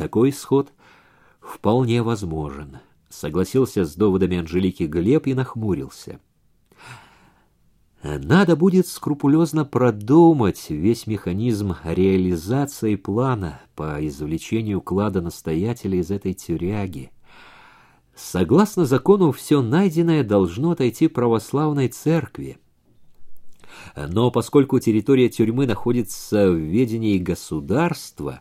Такой исход вполне возможен, согласился с доводами Анжелики Глеб и нахмурился. Надо будет скрупулезно продумать весь механизм реализации плана по извлечению клада настоятеля из этой тюряги. Согласно закону, все найденное должно отойти православной церкви. Но поскольку территория тюрьмы находится в ведении государства,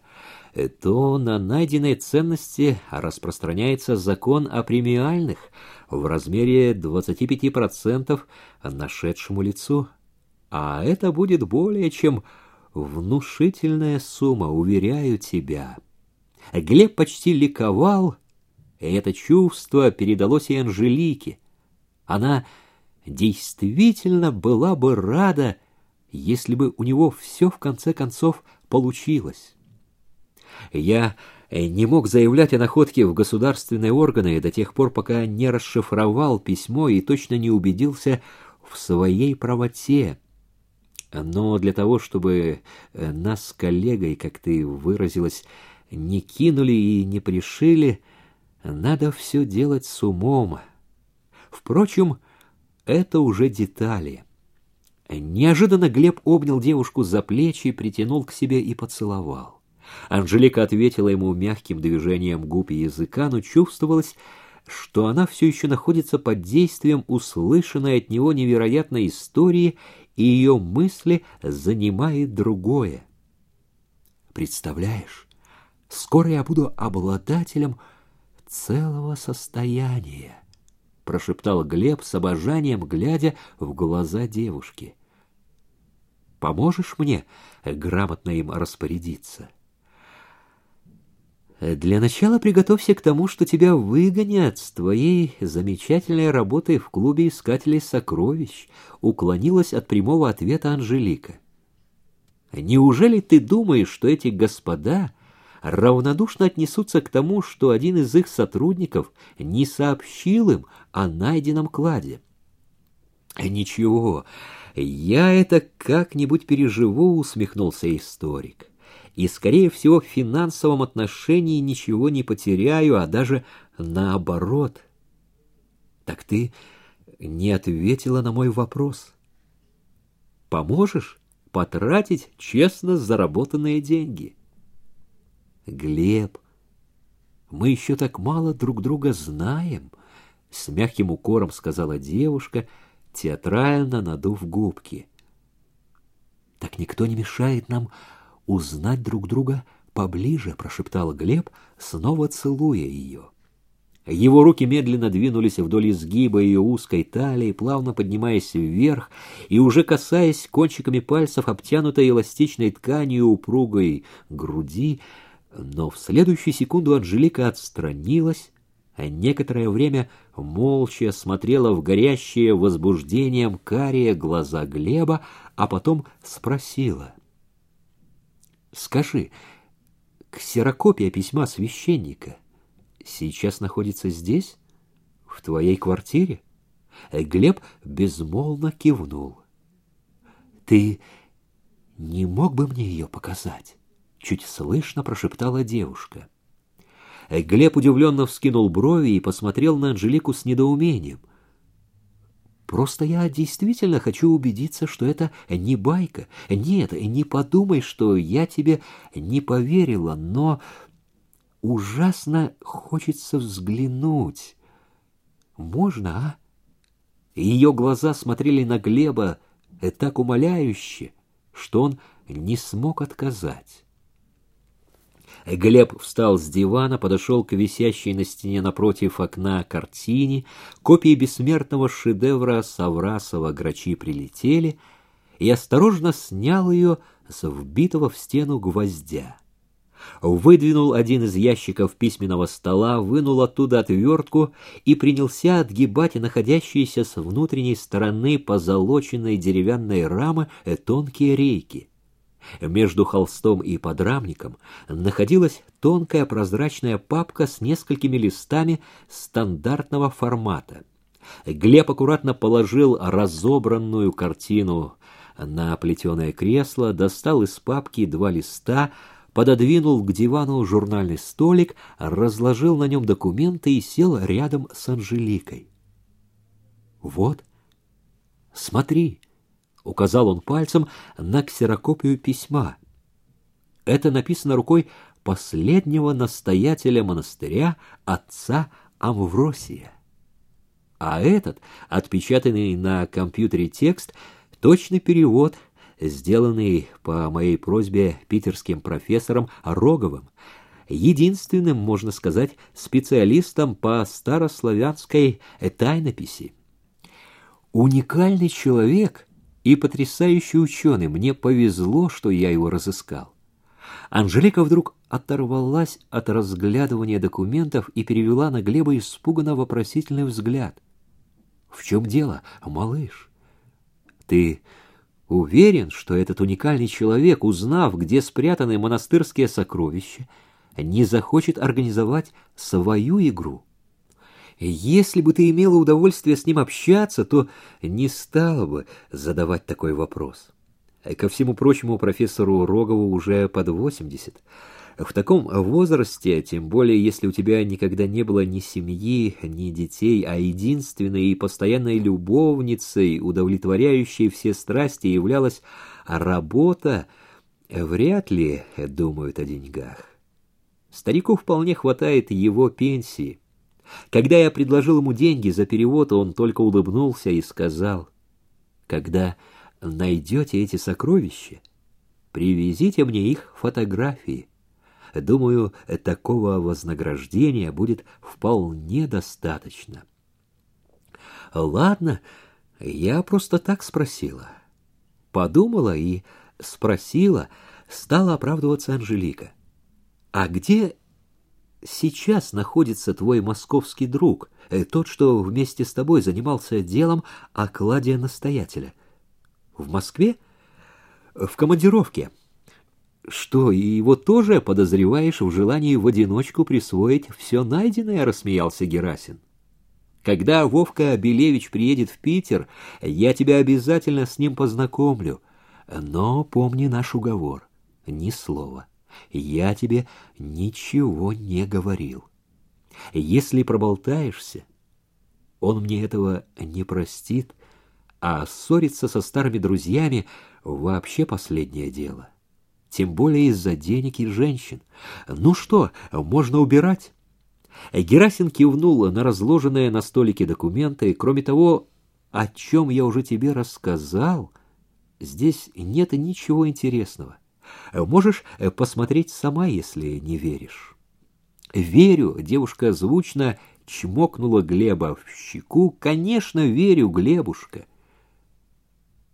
то на найденные ценности распространяется закон о премиальных в размере 25% нашедшему лицу. А это будет более чем внушительная сумма, уверяю тебя. Глеб почти ликовал, и это чувство передалось и Анжелике. Она действительно была бы рада, если бы у него все в конце концов получилось. Я не мог заявлять о находке в государственные органы до тех пор, пока не расшифровал письмо и точно не убедился в своей правоте. Но для того, чтобы нас с коллегой, как ты выразилась, не кинули и не пришили, надо все делать с умом. Впрочем, это уже детали. Неожиданно Глеб обнял девушку за плечи, притянул к себе и поцеловал. Анжелика ответила ему мягким движением губ и языка, но чувствовалось, что она все еще находится под действием услышанной от него невероятной истории, и ее мысли занимает другое. Представляешь, скоро я буду обладателем целого состояния, прошептал Глеб с обожанием, глядя в глаза девушки. Поможешь мне грамотно им распорядиться? Для начала приготовься к тому, что тебя выгонят с твоей замечательной работой в клубе искателей сокровищ, уклонилась от прямого ответа Анжелика. Неужели ты думаешь, что эти господа равнодушно отнесутся к тому, что один из их сотрудников не сообщил им о найденном кладе. «Ничего, я это как-нибудь переживу», — усмехнулся историк. «И, скорее всего, в финансовом отношении ничего не потеряю, а даже наоборот». «Так ты не ответила на мой вопрос. Поможешь потратить честно заработанные деньги?» Глеб, мы еще так мало друг друга знаем, с мягким укором сказала девушка, театрально надув губки. Так никто не мешает нам узнать друг друга поближе, прошептал Глеб, снова целуя ее. Его руки медленно двинулись вдоль изгиба ее узкой талии, плавно поднимаясь вверх и уже касаясь кончиками пальцев обтянутой эластичной тканью упругой груди, но в следующую секунду Анжелика отстранилась, а некоторое время молча смотрела в горящие возбуждением карие глаза Глеба, а потом спросила. «Скажи, ксерокопия письма священника сейчас находится здесь, в твоей квартире?» Глеб безмолвно кивнул. «Ты не мог бы мне ее показать?» чуть слышно прошептала девушка. Глеб удивленно вскинул брови и посмотрел на Анжелику с недоумением. Просто я действительно хочу убедиться, что это не байка. Нет, не подумай, что я тебе не поверила, но ужасно хочется взглянуть. Можно, а? Ее глаза смотрели на Глеба так умоляюще, что он не смог отказать. Глеб встал с дивана, подошел к висящей на стене напротив окна картине, копии бессмертного шедевра Саврасова «Грачи прилетели», и осторожно снял ее с вбитого в стену гвоздя. Выдвинул один из ящиков письменного стола, вынул оттуда отвертку и принялся отгибать находящиеся с внутренней стороны позолоченной деревянной рамы тонкие рейки. Между холстом и подрамником находилась тонкая прозрачная папка с несколькими листами стандартного формата. Глеб аккуратно положил разобранную картину на плетеное кресло, достал из папки два листа, пододвинул к дивану журнальный столик, разложил на нем документы и сел рядом с Анжеликой. «Вот, смотри», — указал он пальцем на ксерокопию письма. Это написано рукой последнего настоятеля монастыря отца Амвросия. А этот, отпечатанный на компьютере текст, точный перевод, сделанный по моей просьбе питерским профессором Роговым, единственным, можно сказать, специалистом по старославянской тайнописи. Уникальный человек и потрясающий ученый. Мне повезло, что я его разыскал. Анжелика вдруг оторвалась от разглядывания документов и перевела на Глеба испуганно вопросительный взгляд. «В чем дело, малыш? Ты уверен, что этот уникальный человек, узнав, где спрятаны монастырские сокровища, не захочет организовать свою игру?» Если бы ты имела удовольствие с ним общаться, то не стала бы задавать такой вопрос. Ко всему прочему, профессору Рогову уже под восемьдесят. В таком возрасте, тем более если у тебя никогда не было ни семьи, ни детей, а единственной и постоянной любовницей, удовлетворяющей все страсти, являлась работа, вряд ли думают о деньгах. Старику вполне хватает его пенсии. Когда я предложил ему деньги за перевод, он только улыбнулся и сказал, «Когда найдете эти сокровища, привезите мне их фотографии. Думаю, такого вознаграждения будет вполне достаточно». «Ладно, я просто так спросила». Подумала и спросила, стала оправдываться Анжелика. «А где сейчас находится твой московский друг, э, тот, что вместе с тобой занимался делом о кладе настоятеля? В Москве? В командировке. Что, и его тоже подозреваешь в желании в одиночку присвоить все найденное, рассмеялся Герасин. Когда Вовка Белевич приедет в Питер, я тебя обязательно с ним познакомлю. Но помни наш уговор. Ни слова я тебе ничего не говорил. Если проболтаешься, он мне этого не простит, а ссориться со старыми друзьями вообще последнее дело. Тем более из-за денег и женщин. Ну что, можно убирать? Герасин кивнул на разложенные на столике документы. Кроме того, о чем я уже тебе рассказал, здесь нет ничего интересного. Можешь э, посмотреть сама, если не веришь. Верю, девушка звучно чмокнула Глеба в щеку. Конечно, верю, Глебушка.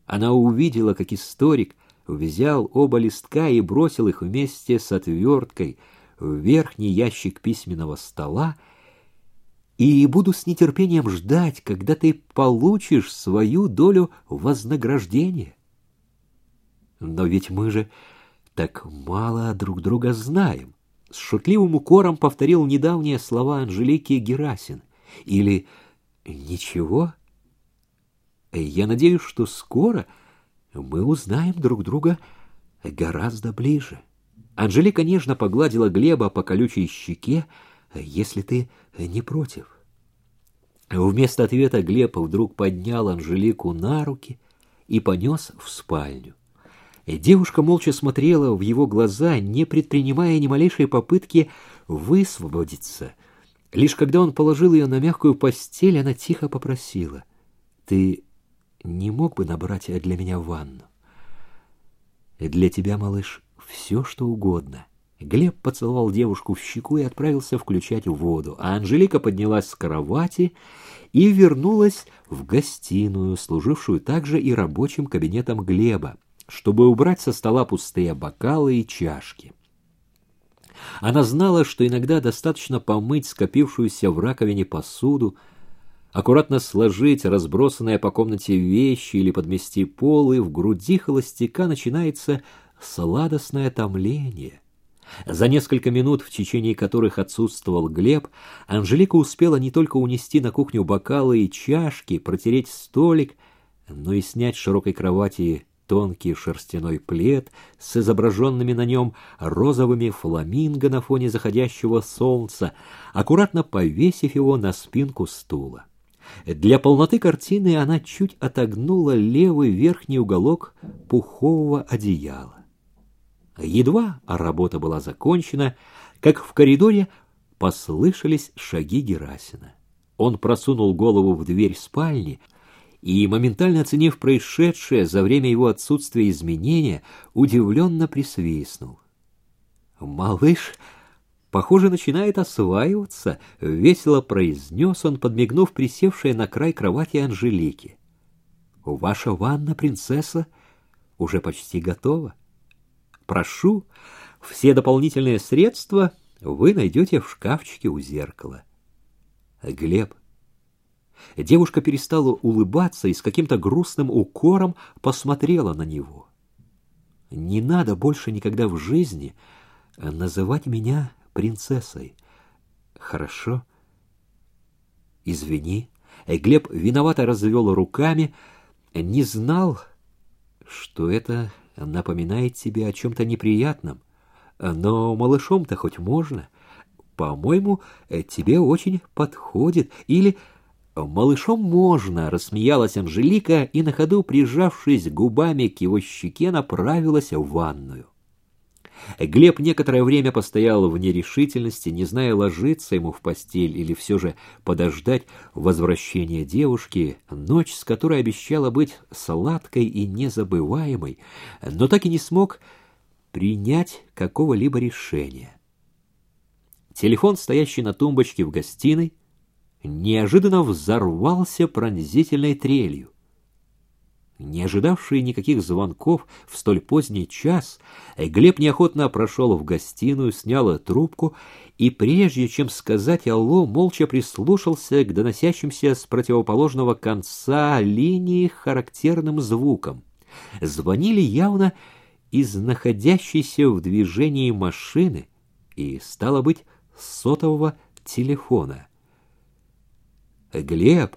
Она увидела, как историк взял оба листка и бросил их вместе с отверткой в верхний ящик письменного стола, и буду с нетерпением ждать, когда ты получишь свою долю вознаграждения. Но ведь мы же так мало друг друга знаем. С шутливым укором повторил недавние слова Анжелики Герасин. Или «Ничего?» Я надеюсь, что скоро мы узнаем друг друга гораздо ближе. Анжелика нежно погладила Глеба по колючей щеке, если ты не против. Вместо ответа Глеб вдруг поднял Анжелику на руки и понес в спальню. Девушка молча смотрела в его глаза, не предпринимая ни малейшей попытки высвободиться. Лишь когда он положил ее на мягкую постель, она тихо попросила. «Ты не мог бы набрать для меня ванну?» «Для тебя, малыш, все, что угодно». Глеб поцеловал девушку в щеку и отправился включать воду, а Анжелика поднялась с кровати и вернулась в гостиную, служившую также и рабочим кабинетом Глеба чтобы убрать со стола пустые бокалы и чашки. Она знала, что иногда достаточно помыть скопившуюся в раковине посуду, аккуратно сложить разбросанные по комнате вещи или подмести пол, и в груди холостяка начинается сладостное томление. За несколько минут, в течение которых отсутствовал Глеб, Анжелика успела не только унести на кухню бокалы и чашки, протереть столик, но и снять с широкой кровати тонкий шерстяной плед с изображенными на нем розовыми фламинго на фоне заходящего солнца, аккуратно повесив его на спинку стула. Для полноты картины она чуть отогнула левый верхний уголок пухового одеяла. Едва работа была закончена, как в коридоре послышались шаги Герасина. Он просунул голову в дверь спальни и, моментально оценив происшедшее за время его отсутствия изменения, удивленно присвистнул. «Малыш, похоже, начинает осваиваться», — весело произнес он, подмигнув присевшей на край кровати Анжелики. «Ваша ванна, принцесса, уже почти готова. Прошу, все дополнительные средства вы найдете в шкафчике у зеркала». Глеб. Девушка перестала улыбаться и с каким-то грустным укором посмотрела на него. «Не надо больше никогда в жизни называть меня принцессой. Хорошо? Извини». Глеб виновато развел руками, не знал, что это напоминает тебе о чем-то неприятном. Но малышом-то хоть можно. По-моему, э, тебе очень подходит. Или малышом можно, рассмеялась Анжелика и на ходу, прижавшись губами к его щеке, направилась в ванную. Глеб некоторое время постоял в нерешительности, не зная, ложиться ему в постель или все же подождать возвращения девушки, ночь с которой обещала быть сладкой и незабываемой, но так и не смог принять какого-либо решения. Телефон, стоящий на тумбочке в гостиной, неожиданно взорвался пронзительной трелью. Не ожидавший никаких звонков в столь поздний час, Глеб неохотно прошел в гостиную, снял трубку и, прежде чем сказать «Алло», молча прислушался к доносящимся с противоположного конца линии характерным звукам. Звонили явно из находящейся в движении машины, и, стало быть, сотового телефона. Глеб,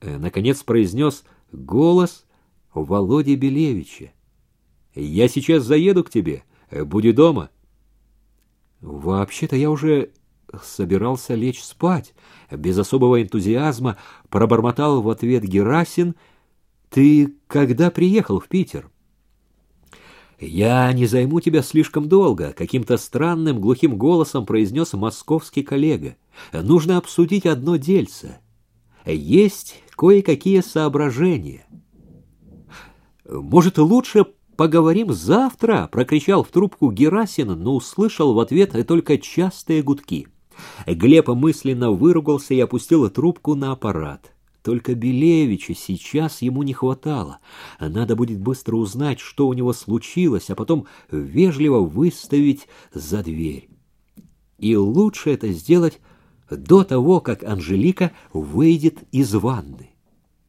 э, наконец, произнес голос Володи Белевича. «Я сейчас заеду к тебе. Э, Буди дома». «Вообще-то я уже собирался лечь спать». Без особого энтузиазма пробормотал в ответ Герасин. «Ты когда приехал в Питер?» «Я не займу тебя слишком долго», — каким-то странным глухим голосом произнес московский коллега. «Нужно обсудить одно дельце. Есть кое-какие соображения». «Может, лучше поговорим завтра?» — прокричал в трубку Герасин, но услышал в ответ только частые гудки. Глеб мысленно выругался и опустил трубку на аппарат. Только Белевича сейчас ему не хватало. Надо будет быстро узнать, что у него случилось, а потом вежливо выставить за дверь. И лучше это сделать до того, как Анжелика выйдет из ванны.